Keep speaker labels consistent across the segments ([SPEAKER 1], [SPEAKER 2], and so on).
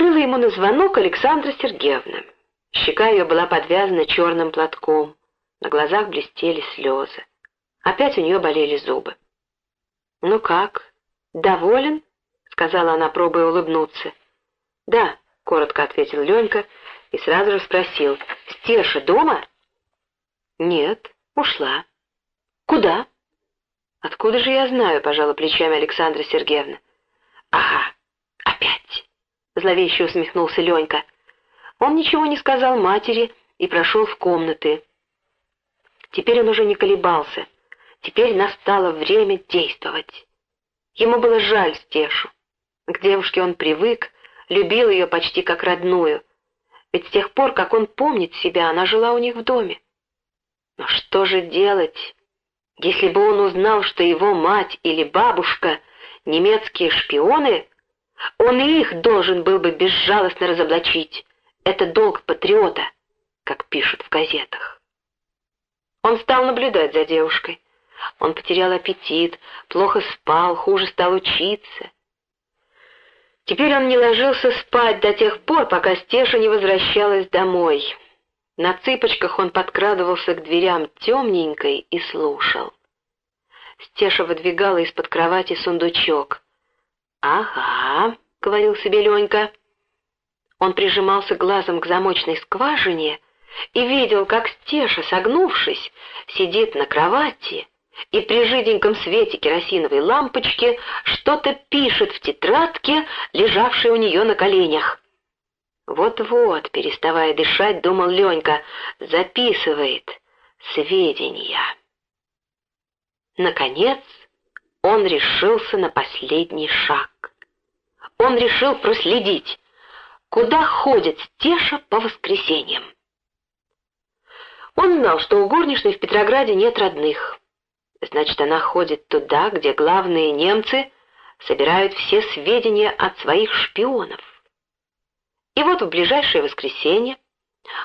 [SPEAKER 1] Открыла ему на звонок Александра Сергеевна. Щека ее была подвязана черным платком, на глазах блестели слезы. Опять у нее болели зубы. «Ну как, доволен?» — сказала она, пробуя улыбнуться. «Да», — коротко ответил Ленька и сразу же спросил, «Стеша дома?» «Нет, ушла». «Куда?» «Откуда же я знаю?» — пожала плечами Александра Сергеевна. «Ага, опять!» — зловеще усмехнулся Ленька. Он ничего не сказал матери и прошел в комнаты. Теперь он уже не колебался. Теперь настало время действовать. Ему было жаль Стешу. К девушке он привык, любил ее почти как родную. Ведь с тех пор, как он помнит себя, она жила у них в доме. Но что же делать? Если бы он узнал, что его мать или бабушка — немецкие шпионы, он и их должен был бы безжалостно разоблачить. Это долг патриота, как пишут в газетах. Он стал наблюдать за девушкой. Он потерял аппетит, плохо спал, хуже стал учиться. Теперь он не ложился спать до тех пор, пока Стеша не возвращалась домой. На цыпочках он подкрадывался к дверям темненькой и слушал. Стеша выдвигала из-под кровати сундучок. «Ага», — говорил себе Ленька. Он прижимался глазом к замочной скважине и видел, как Стеша, согнувшись, сидит на кровати и при жиденьком свете керосиновой лампочки что-то пишет в тетрадке, лежавшей у нее на коленях. Вот-вот, переставая дышать, думал Ленька, записывает сведения. Наконец, он решился на последний шаг. Он решил проследить, куда ходит Стеша по воскресеньям. Он знал, что у горничной в Петрограде нет родных. Значит, она ходит туда, где главные немцы собирают все сведения от своих шпионов. И вот в ближайшее воскресенье,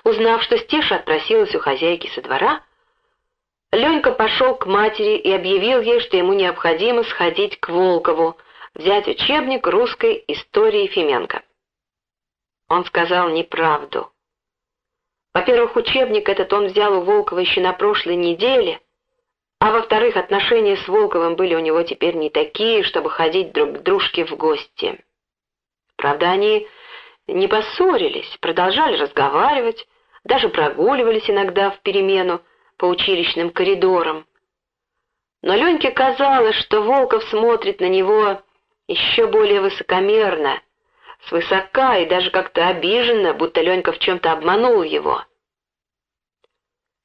[SPEAKER 1] узнав, что Стеша отпросилась у хозяйки со двора, Ленька пошел к матери и объявил ей, что ему необходимо сходить к Волкову, взять учебник русской истории Фименко. Он сказал неправду. Во-первых, учебник этот он взял у Волкова еще на прошлой неделе, а во-вторых, отношения с Волковым были у него теперь не такие, чтобы ходить друг к дружке в гости. Правда, они не поссорились, продолжали разговаривать, даже прогуливались иногда в перемену по училищным коридорам. Но Леньке казалось, что Волков смотрит на него еще более высокомерно, свысока и даже как-то обиженно, будто Ленька в чем-то обманул его.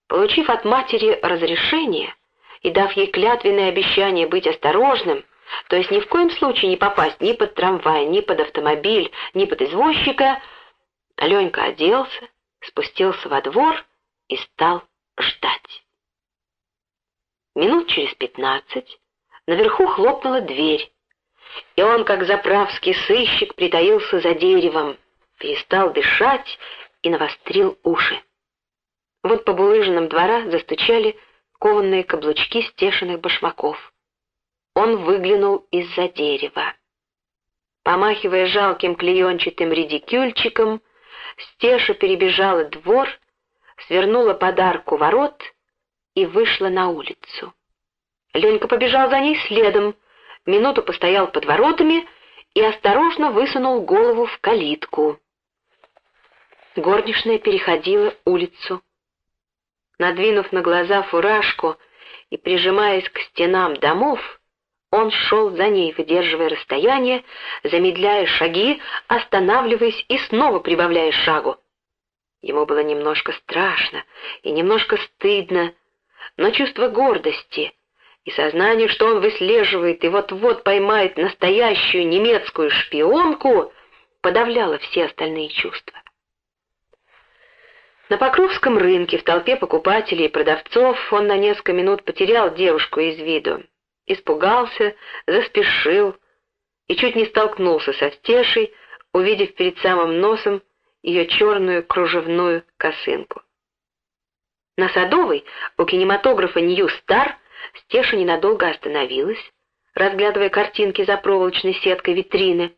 [SPEAKER 1] Получив от матери разрешение и дав ей клятвенное обещание быть осторожным, то есть ни в коем случае не попасть ни под трамвай, ни под автомобиль, ни под извозчика, Ленька оделся, спустился во двор и стал ждать. Минут через пятнадцать наверху хлопнула дверь, и он, как заправский сыщик, притаился за деревом, перестал дышать и навострил уши. Вот по булыжинам двора застучали кованные каблучки стешенных башмаков. Он выглянул из-за дерева. Помахивая жалким клеенчатым редикюльчиком, Стеша перебежала двор, свернула подарку ворот и вышла на улицу. Ленька побежал за ней следом, минуту постоял под воротами и осторожно высунул голову в калитку. Горничная переходила улицу. Надвинув на глаза фуражку и прижимаясь к стенам домов, он шел за ней, выдерживая расстояние, замедляя шаги, останавливаясь и снова прибавляя шагу. Ему было немножко страшно и немножко стыдно, но чувство гордости и сознание, что он выслеживает и вот-вот поймает настоящую немецкую шпионку, подавляло все остальные чувства. На Покровском рынке в толпе покупателей и продавцов он на несколько минут потерял девушку из виду, испугался, заспешил и чуть не столкнулся со Стешей, увидев перед самым носом ее черную кружевную косынку. На Садовой у кинематографа «Нью Стар» Стеша ненадолго остановилась, разглядывая картинки за проволочной сеткой витрины.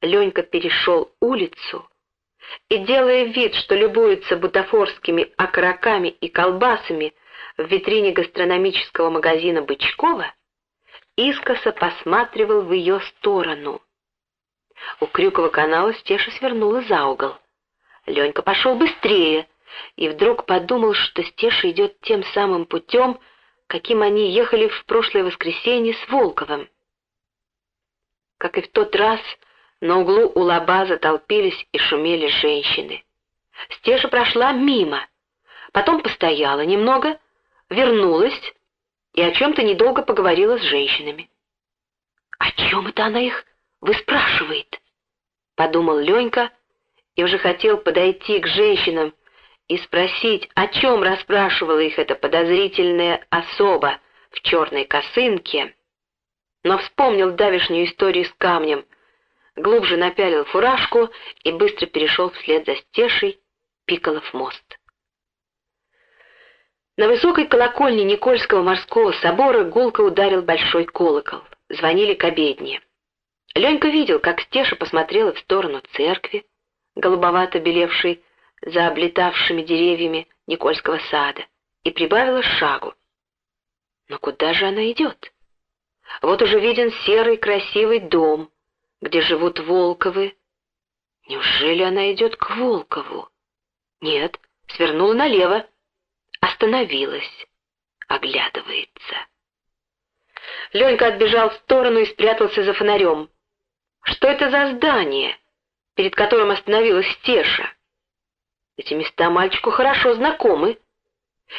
[SPEAKER 1] Ленька перешел улицу и, делая вид, что любуется бутафорскими окороками и колбасами в витрине гастрономического магазина Бычкова, искоса посматривал в ее сторону. У Крюкова канала Стеша свернула за угол. Ленька пошел быстрее и вдруг подумал, что Стеша идет тем самым путем, каким они ехали в прошлое воскресенье с Волковым. Как и в тот раз, на углу у лаба затолпились и шумели женщины. Стеша прошла мимо, потом постояла немного, вернулась и о чем-то недолго поговорила с женщинами. «О чем это она их выспрашивает?» — подумал Ленька и уже хотел подойти к женщинам и спросить, о чем расспрашивала их эта подозрительная особа в черной косынке, но вспомнил давешнюю историю с камнем — глубже напялил фуражку и быстро перешел вслед за стешей Пиколов мост. На высокой колокольне Никольского морского собора гулко ударил большой колокол. Звонили к обедне. Ленька видел, как Стеша посмотрела в сторону церкви, голубовато белевшей за облетавшими деревьями Никольского сада, и прибавила шагу. Но куда же она идет? Вот уже виден серый красивый дом, где живут Волковы. Неужели она идет к Волкову? Нет, свернула налево, остановилась, оглядывается. Ленька отбежал в сторону и спрятался за фонарем. Что это за здание, перед которым остановилась Стеша? Эти места мальчику хорошо знакомы.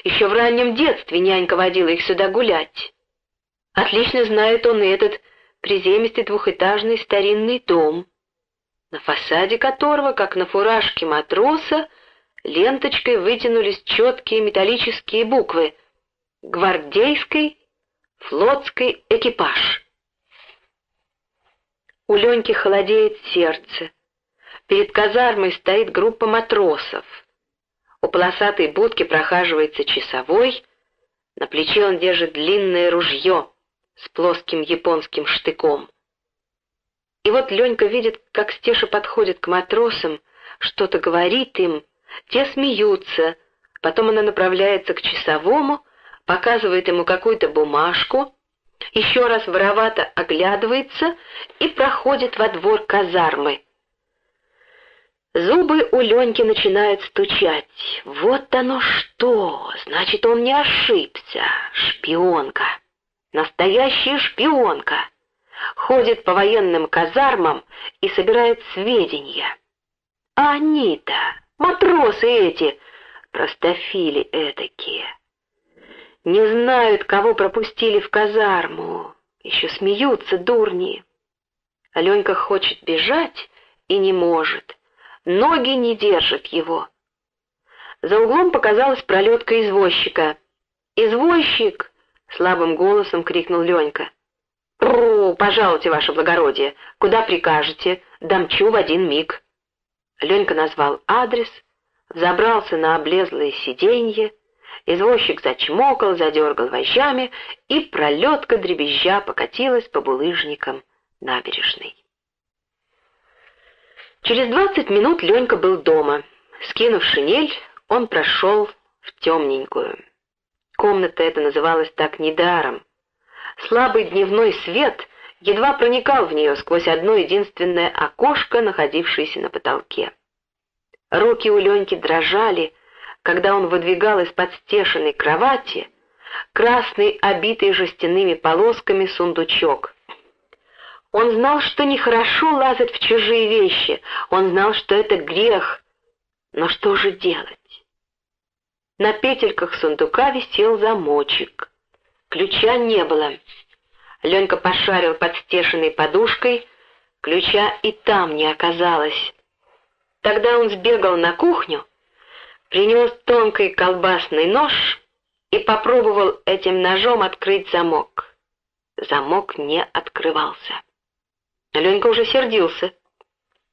[SPEAKER 1] Еще в раннем детстве нянька водила их сюда гулять. Отлично знает он и этот приземистый двухэтажный старинный дом, на фасаде которого, как на фуражке матроса, ленточкой вытянулись четкие металлические буквы «Гвардейский флотский экипаж». У Леньки холодеет сердце. Перед казармой стоит группа матросов. У полосатой будки прохаживается часовой, на плече он держит длинное ружье с плоским японским штыком. И вот Ленька видит, как Стеша подходит к матросам, что-то говорит им, те смеются, потом она направляется к часовому, показывает ему какую-то бумажку, еще раз воровато оглядывается и проходит во двор казармы. Зубы у Леньки начинают стучать. Вот оно что! Значит, он не ошибся. Шпионка. Настоящая шпионка. Ходит по военным казармам и собирает сведения. А они-то, матросы эти, простофили этакие. Не знают, кого пропустили в казарму. Еще смеются дурни. Аленька хочет бежать и не может. Ноги не держат его. За углом показалась пролетка извозчика. «Извозчик!» Слабым голосом крикнул Ленька. «Пру, пожалуйте, ваше благородие, куда прикажете, дамчу в один миг». Ленька назвал адрес, забрался на облезлое сиденье, извозчик зачмокал, задергал вожжами, и пролетка дребезжа покатилась по булыжникам набережной. Через двадцать минут Ленька был дома. Скинув шинель, он прошел в темненькую. Комната эта называлась так недаром. Слабый дневной свет едва проникал в нее сквозь одно единственное окошко, находившееся на потолке. Руки у Леньки дрожали, когда он выдвигал из-под стешенной кровати красный, обитый жестяными полосками сундучок. Он знал, что нехорошо лазать в чужие вещи, он знал, что это грех. Но что же делать? На петельках сундука висел замочек. Ключа не было. Ленька пошарил под стешенной подушкой, ключа и там не оказалось. Тогда он сбегал на кухню, принес тонкий колбасный нож и попробовал этим ножом открыть замок. Замок не открывался. Ленька уже сердился.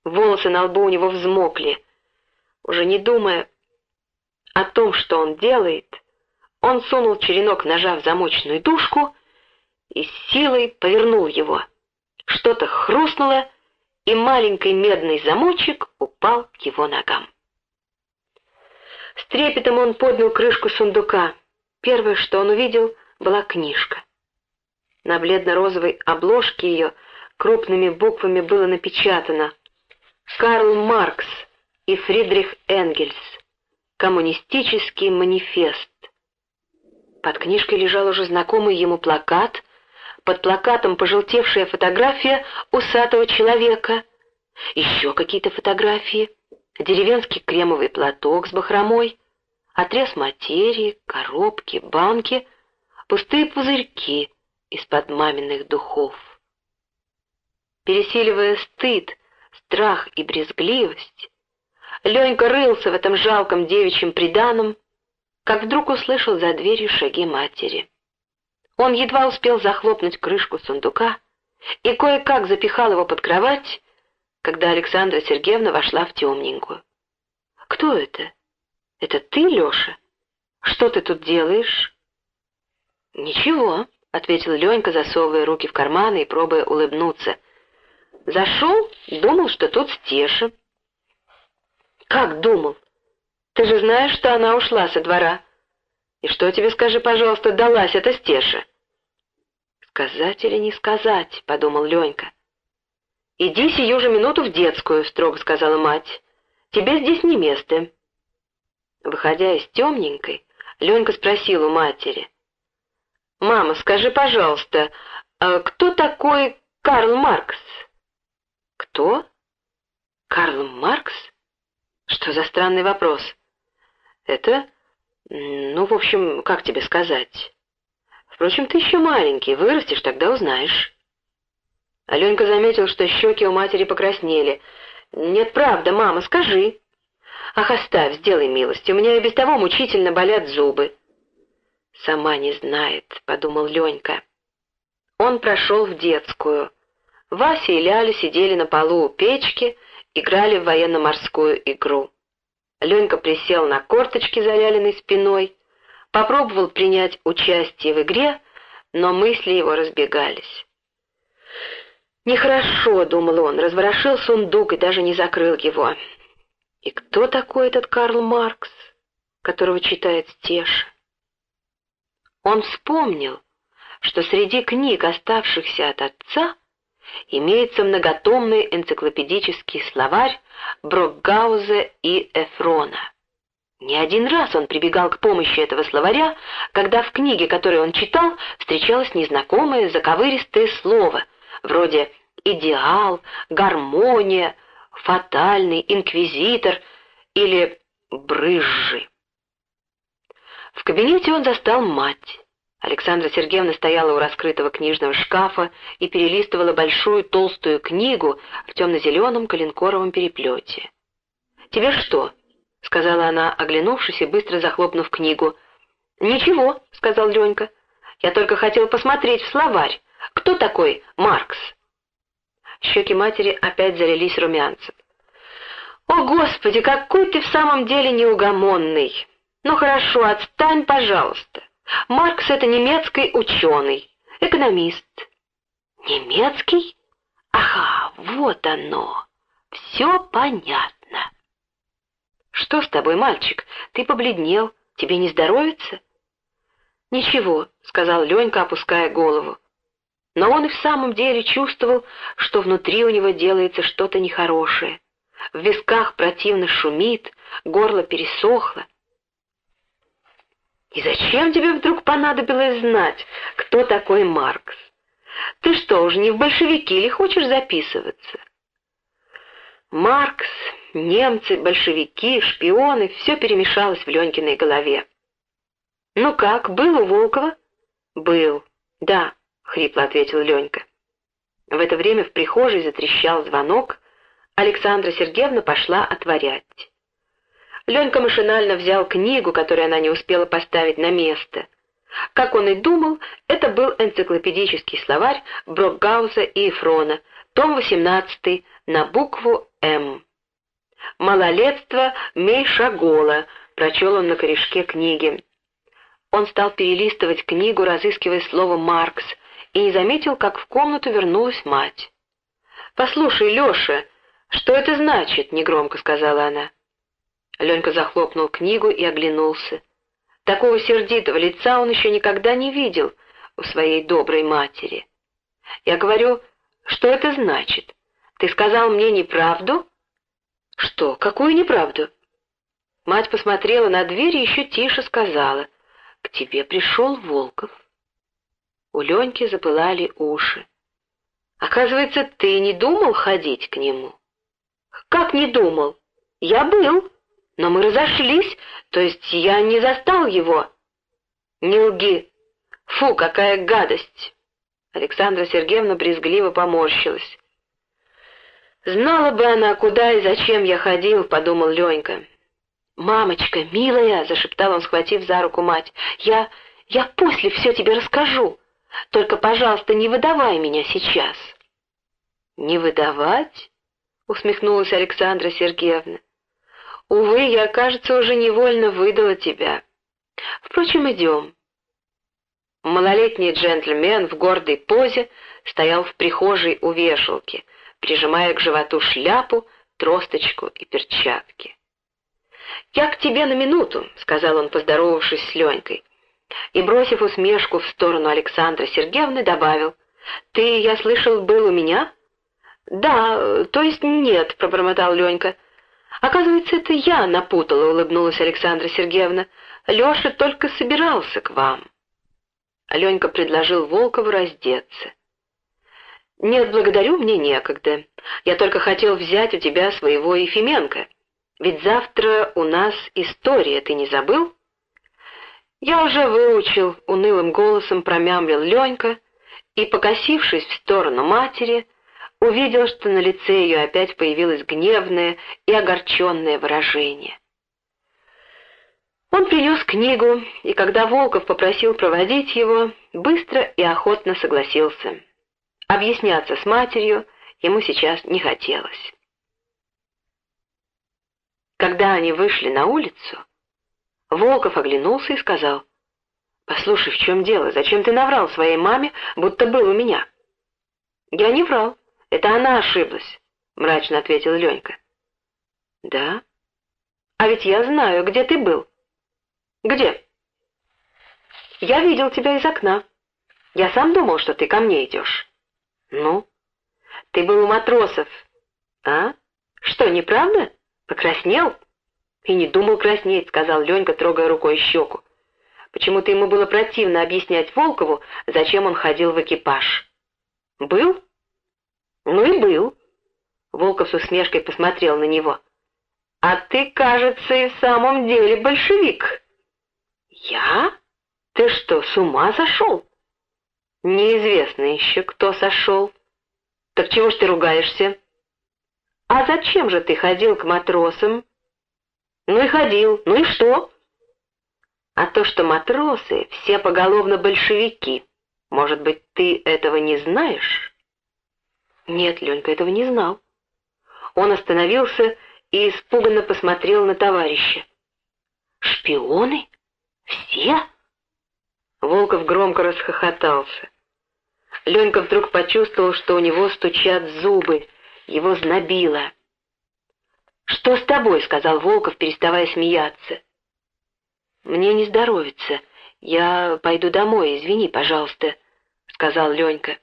[SPEAKER 1] Волосы на лбу у него взмокли. Уже не думая, о том, что он делает, он сунул черенок ножа в замочную дужку и силой повернул его. Что-то хрустнуло, и маленький медный замочек упал к его ногам. С трепетом он поднял крышку сундука. Первое, что он увидел, была книжка. На бледно-розовой обложке ее крупными буквами было напечатано «Карл Маркс и Фридрих Энгельс. Коммунистический манифест». Под книжкой лежал уже знакомый ему плакат, под плакатом пожелтевшая фотография усатого человека, еще какие-то фотографии, деревенский кремовый платок с бахромой, отрез материи, коробки, банки, пустые пузырьки из-под маминых духов. Пересиливая стыд, страх и брезгливость, Ленька рылся в этом жалком девичьем приданом, как вдруг услышал за дверью шаги матери. Он едва успел захлопнуть крышку сундука и кое-как запихал его под кровать, когда Александра Сергеевна вошла в темненькую. «Кто это? Это ты, Леша? Что ты тут делаешь?» «Ничего», — ответил Ленька, засовывая руки в карманы и пробуя улыбнуться. «Зашел, думал, что тут Стеша». «Как думал? Ты же знаешь, что она ушла со двора. И что тебе, скажи, пожалуйста, далась эта стеша?» «Сказать или не сказать?» — подумал Ленька. «Иди сию же минуту в детскую», — строго сказала мать. «Тебе здесь не место». Выходя из темненькой, Ленька спросил у матери. «Мама, скажи, пожалуйста, а кто такой Карл Маркс?» «Кто? Карл Маркс? Что за странный вопрос?» «Это ну, в общем, как тебе сказать? Впрочем, ты еще маленький, вырастешь, тогда узнаешь. Аленька заметил, что щеки у матери покраснели. «Нет, правда, мама, скажи». «Ах, оставь, сделай милость, у меня и без того мучительно болят зубы». «Сама не знает», — подумал Ленька. Он прошел в детскую. Вася и Ляля сидели на полу у печки, играли в военно-морскую игру. Ленька присел на корточки завяленной спиной, попробовал принять участие в игре, но мысли его разбегались. «Нехорошо», — думал он, разворошил сундук и даже не закрыл его. «И кто такой этот Карл Маркс, которого читает Стеша?» Он вспомнил, что среди книг, оставшихся от отца, имеется многотомный энциклопедический словарь Брокгаузе и Эфрона. Не один раз он прибегал к помощи этого словаря, когда в книге, которую он читал, встречалось незнакомое заковыристое слово, вроде «идеал», «гармония», «фатальный», «инквизитор» или «брызжи». В кабинете он застал мать. Александра Сергеевна стояла у раскрытого книжного шкафа и перелистывала большую толстую книгу в темно-зеленом коленкоровом переплете. «Тебе что?» — сказала она, оглянувшись и быстро захлопнув книгу. «Ничего», — сказал Ленька. «Я только хотел посмотреть в словарь. Кто такой Маркс?» Щеки матери опять залились румянцем. «О, Господи, какой ты в самом деле неугомонный! Ну хорошо, отстань, пожалуйста. Маркс — это немецкий ученый, экономист. Немецкий? Ага, вот оно. Все понятно. Что с тобой, мальчик? Ты побледнел. Тебе не здоровится? Ничего, сказал Ленька, опуская голову. Но он и в самом деле чувствовал, что внутри у него делается что-то нехорошее. В висках противно шумит, горло пересохло. И зачем тебе вдруг понадобилось знать, кто такой Маркс? Ты что, уже не в большевики или хочешь записываться? Маркс, немцы, большевики, шпионы — все перемешалось в Ленькиной голове. «Ну как, был у Волкова?» «Был, да», — хрипло ответил Ленька. В это время в прихожей затрещал звонок, Александра Сергеевна пошла отворять. Ленька машинально взял книгу, которую она не успела поставить на место. Как он и думал, это был энциклопедический словарь Брокгауза и Эфрона, том 18 на букву «М». «Малолетство Мейшагола», — прочел он на корешке книги. Он стал перелистывать книгу, разыскивая слово «Маркс», и не заметил, как в комнату вернулась мать. «Послушай, Леша, что это значит?» — негромко сказала она. Ленька захлопнул книгу и оглянулся. Такого сердитого лица он еще никогда не видел у своей доброй матери. Я говорю, что это значит? Ты сказал мне неправду? Что, какую неправду? Мать посмотрела на дверь и еще тише сказала, к тебе пришел Волков. У Леньки запылали уши. Оказывается, ты не думал ходить к нему? Как не думал? Я был, но мы разошлись, то есть я не застал его. Не лги. Фу, какая гадость. Александра Сергеевна брезгливо поморщилась. «Знала бы она, куда и зачем я ходил», — подумал Ленька. «Мамочка, милая», — зашептал он, схватив за руку мать, — «я... я после все тебе расскажу. Только, пожалуйста, не выдавай меня сейчас». «Не выдавать?» — усмехнулась Александра Сергеевна. «Увы, я, кажется, уже невольно выдала тебя. Впрочем, идем». Малолетний джентльмен в гордой позе стоял в прихожей у вешалки, прижимая к животу шляпу, тросточку и перчатки. «Я к тебе на минуту», — сказал он, поздоровавшись с Ленькой. И, бросив усмешку в сторону Александры Сергеевны, добавил, «Ты, я слышал, был у меня?» «Да, то есть нет», — пробормотал Ленька. «Оказывается, это я напутала», — улыбнулась Александра Сергеевна. «Леша только собирался к вам». Ленька предложил Волкову раздеться. «Нет, благодарю, мне некогда. Я только хотел взять у тебя своего Ефименко. Ведь завтра у нас история, ты не забыл?» «Я уже выучил», — унылым голосом промямлил Ленька и, покосившись в сторону матери, увидел, что на лице ее опять появилось гневное и огорченное выражение. Он принес книгу, и когда Волков попросил проводить его, быстро и охотно согласился. Объясняться с матерью ему сейчас не хотелось. Когда они вышли на улицу, Волков оглянулся и сказал, «Послушай, в чем дело? Зачем ты наврал своей маме, будто был у меня?» «Я не врал. Это она ошиблась», — мрачно ответил Ленька. «Да? А ведь я знаю, где ты был». «Где?» «Я видел тебя из окна. Я сам думал, что ты ко мне идешь». «Ну?» «Ты был у матросов». «А? Что, неправда? Покраснел?» «И не думал краснеть», — сказал Ленька, трогая рукой щеку. Почему-то ему было противно объяснять Волкову, зачем он ходил в экипаж. «Был?» «Ну и был». Волков с усмешкой посмотрел на него. «А ты, кажется, и в самом деле большевик». «Я? Ты что, с ума сошел?» «Неизвестно еще, кто сошел». «Так чего ж ты ругаешься?» «А зачем же ты ходил к матросам?» «Ну и ходил. Ну и что?» «А то, что матросы все поголовно большевики. Может быть, ты этого не знаешь?» Нет, Ленька этого не знал. Он остановился и испуганно посмотрел на товарища. «Шпионы? Все?» Волков громко расхохотался. Ленька вдруг почувствовал, что у него стучат зубы, его знобило. «Что с тобой?» — сказал Волков, переставая смеяться. «Мне не здоровится. Я пойду домой, извини, пожалуйста», — сказал Ленька.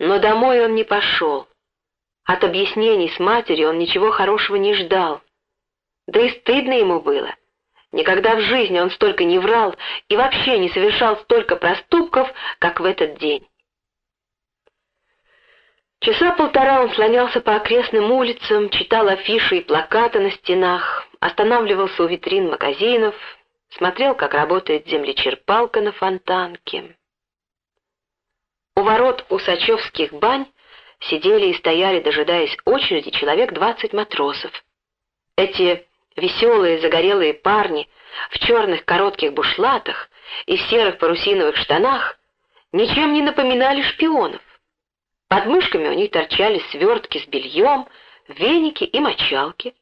[SPEAKER 1] Но домой он не пошел. От объяснений с матерью он ничего хорошего не ждал. Да и стыдно ему было. Никогда в жизни он столько не врал и вообще не совершал столько проступков, как в этот день. Часа полтора он слонялся по окрестным улицам, читал афиши и плакаты на стенах, останавливался у витрин магазинов, смотрел, как работает землечерпалка на фонтанке. У ворот усачевских бань сидели и стояли, дожидаясь очереди, человек двадцать матросов. Эти веселые загорелые парни в черных коротких бушлатах и серых парусиновых штанах ничем не напоминали шпионов. Под мышками у них торчали свертки с бельем, веники и мочалки.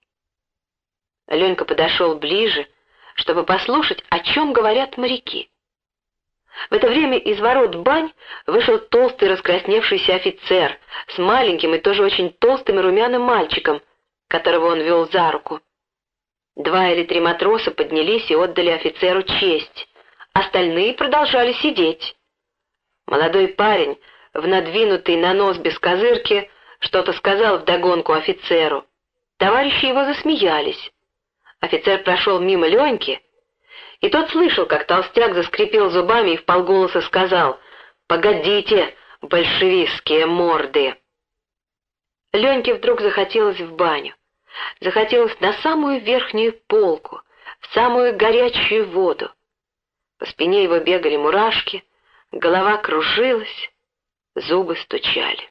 [SPEAKER 1] Ленька подошел ближе, чтобы послушать, о чем говорят моряки. В это время из ворот бань вышел толстый раскрасневшийся офицер с маленьким и тоже очень толстым и румяным мальчиком, которого он вел за руку. Два или три матроса поднялись и отдали офицеру честь. Остальные продолжали сидеть. Молодой парень, в надвинутый на нос без козырки, что-то сказал вдогонку офицеру. Товарищи его засмеялись. Офицер прошел мимо Леньки, и тот слышал, как толстяк заскрипел зубами и вполголоса сказал «Погодите, большевистские морды!» Леньке вдруг захотелось в баню. Захотелось на самую верхнюю полку, в самую горячую воду. По спине его бегали мурашки, голова кружилась, зубы стучали.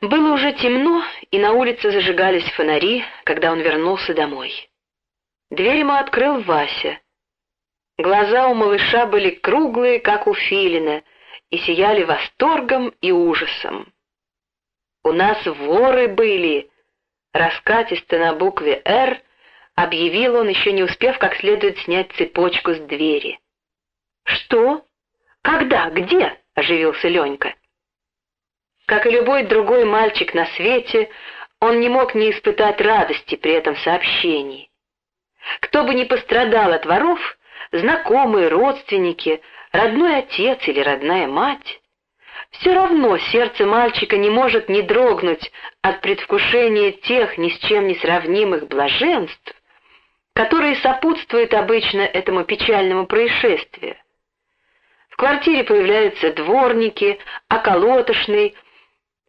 [SPEAKER 1] Было уже темно, и на улице зажигались фонари, когда он вернулся домой. Дверь ему открыл Вася. Глаза у малыша были круглые, как у филина, и сияли восторгом и ужасом. «У нас воры были!» Раскатисто на букве «Р» объявил он, еще не успев как следует снять цепочку с двери. «Что? Когда? Где?» — оживился Ленька. Как и любой другой мальчик на свете, он не мог не испытать радости при этом сообщении. Кто бы ни пострадал от воров, знакомые, родственники, родной отец или родная мать, все равно сердце мальчика не может не дрогнуть от предвкушения тех ни с чем не сравнимых блаженств, которые сопутствуют обычно этому печальному происшествию. Квартире появляются дворники, околотошный,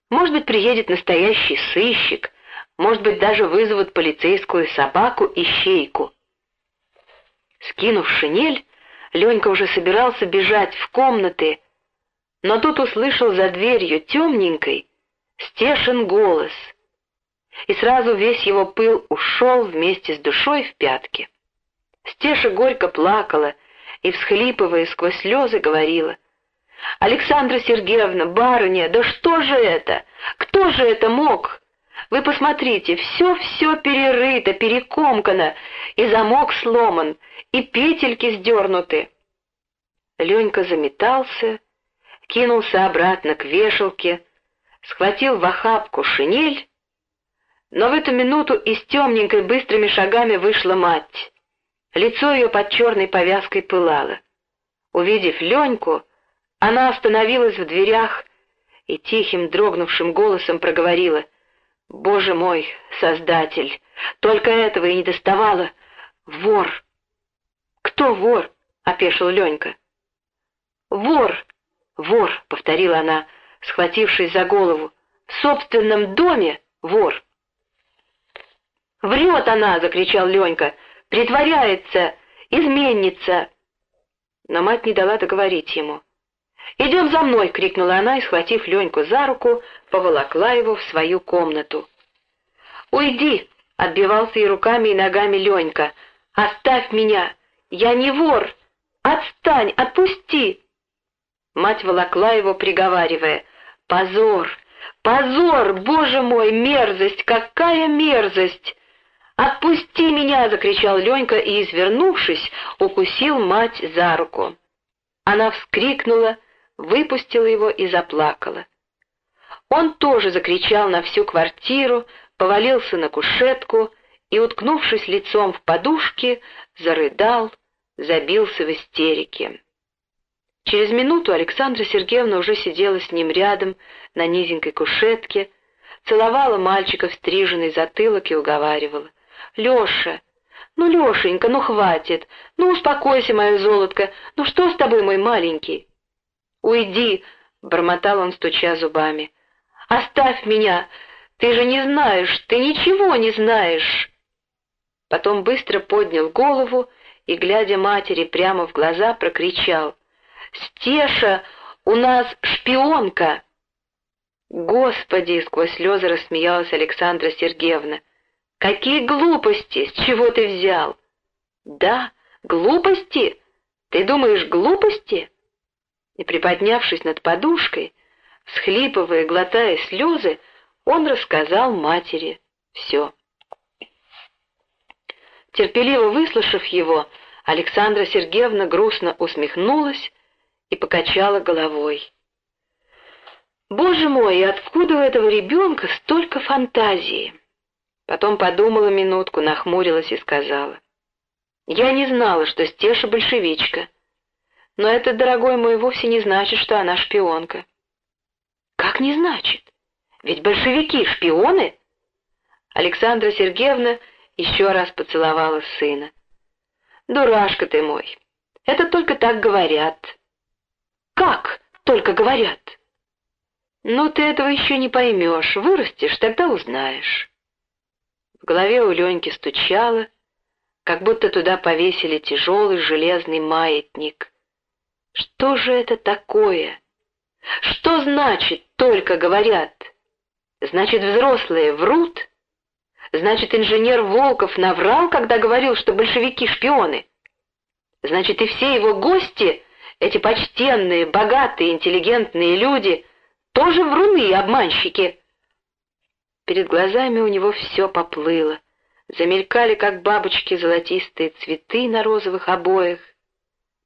[SPEAKER 1] может быть, приедет настоящий сыщик, может быть, даже вызовут полицейскую собаку и щейку. Скинув шинель, Ленька уже собирался бежать в комнаты, но тут услышал за дверью темненькой стешен голос, и сразу весь его пыл ушел вместе с душой в пятки. Стеша горько плакала и, всхлипывая сквозь слезы, говорила, «Александра Сергеевна, барыня, да что же это? Кто же это мог? Вы посмотрите, все-все перерыто, перекомкано, и замок сломан, и петельки сдернуты». Ленька заметался, кинулся обратно к вешалке, схватил в охапку шинель, но в эту минуту из темненькой быстрыми шагами вышла мать. Лицо ее под черной повязкой пылало. Увидев Леньку, она остановилась в дверях и тихим, дрогнувшим голосом проговорила. «Боже мой, Создатель, только этого и не доставало! Вор!» «Кто вор?» — опешил Ленька. «Вор!» «Вор!» — повторила она, схватившись за голову. «В собственном доме вор!» «Врет она!» — закричал Ленька. «Притворяется! Изменница!» Но мать не дала договорить ему. «Идем за мной!» — крикнула она и, схватив Леньку за руку, поволокла его в свою комнату. «Уйди!» — отбивался и руками, и ногами Ленька. «Оставь меня! Я не вор! Отстань! Отпусти!» Мать волокла его, приговаривая. «Позор! Позор! Боже мой, мерзость! Какая мерзость!» «Отпусти меня!» — закричал Ленька и, извернувшись, укусил мать за руку. Она вскрикнула, выпустила его и заплакала. Он тоже закричал на всю квартиру, повалился на кушетку и, уткнувшись лицом в подушки, зарыдал, забился в истерике. Через минуту Александра Сергеевна уже сидела с ним рядом на низенькой кушетке, целовала мальчика в стриженный затылок и уговаривала. «Леша, ну, Лешенька, ну хватит, ну успокойся, мое золотко, ну что с тобой, мой маленький?» «Уйди!» — бормотал он, стуча зубами. «Оставь меня! Ты же не знаешь, ты ничего не знаешь!» Потом быстро поднял голову и, глядя матери прямо в глаза, прокричал. «Стеша, у нас шпионка!» «Господи!» — сквозь слезы рассмеялась Александра Сергеевна. «Какие глупости! С чего ты взял?» «Да, глупости? Ты думаешь, глупости?» И приподнявшись над подушкой, всхлипывая, глотая слезы, он рассказал матери все. Терпеливо выслушав его, Александра Сергеевна грустно усмехнулась и покачала головой. «Боже мой, откуда у этого ребенка столько фантазии?» Потом подумала минутку, нахмурилась и сказала. «Я не знала, что Стеша большевичка. Но это, дорогой мой, вовсе не значит, что она шпионка». «Как не значит? Ведь большевики шпионы?» Александра Сергеевна еще раз поцеловала сына. «Дурашка ты мой! Это только так говорят». «Как только говорят?» «Ну, ты этого еще не поймешь. Вырастешь, тогда узнаешь». В голове у Леньки стучало, как будто туда повесили тяжелый железный маятник. Что же это такое? Что значит «только говорят»? Значит, взрослые врут? Значит, инженер Волков наврал, когда говорил, что большевики шпионы? Значит, и все его гости, эти почтенные, богатые, интеллигентные люди, тоже вруны и обманщики. Перед глазами у него все поплыло. Замелькали, как бабочки, золотистые цветы на розовых обоях.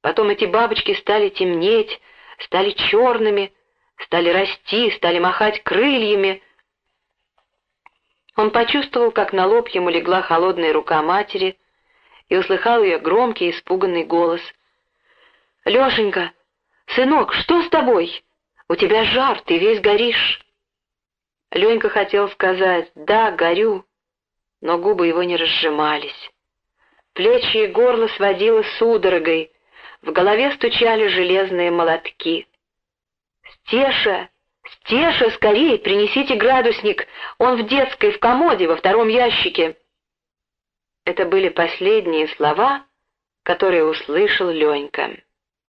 [SPEAKER 1] Потом эти бабочки стали темнеть, стали черными, стали расти, стали махать крыльями. Он почувствовал, как на лоб ему легла холодная рука матери и услыхал ее громкий, испуганный голос. «Лешенька, сынок, что с тобой? У тебя жар, ты весь горишь». Ленька хотел сказать «да, горю», но губы его не разжимались. Плечи и горло сводило судорогой, в голове стучали железные молотки. «Стеша! Стеша, скорее, принесите градусник! Он в детской, в комоде, во втором ящике!» Это были последние слова, которые услышал Ленька.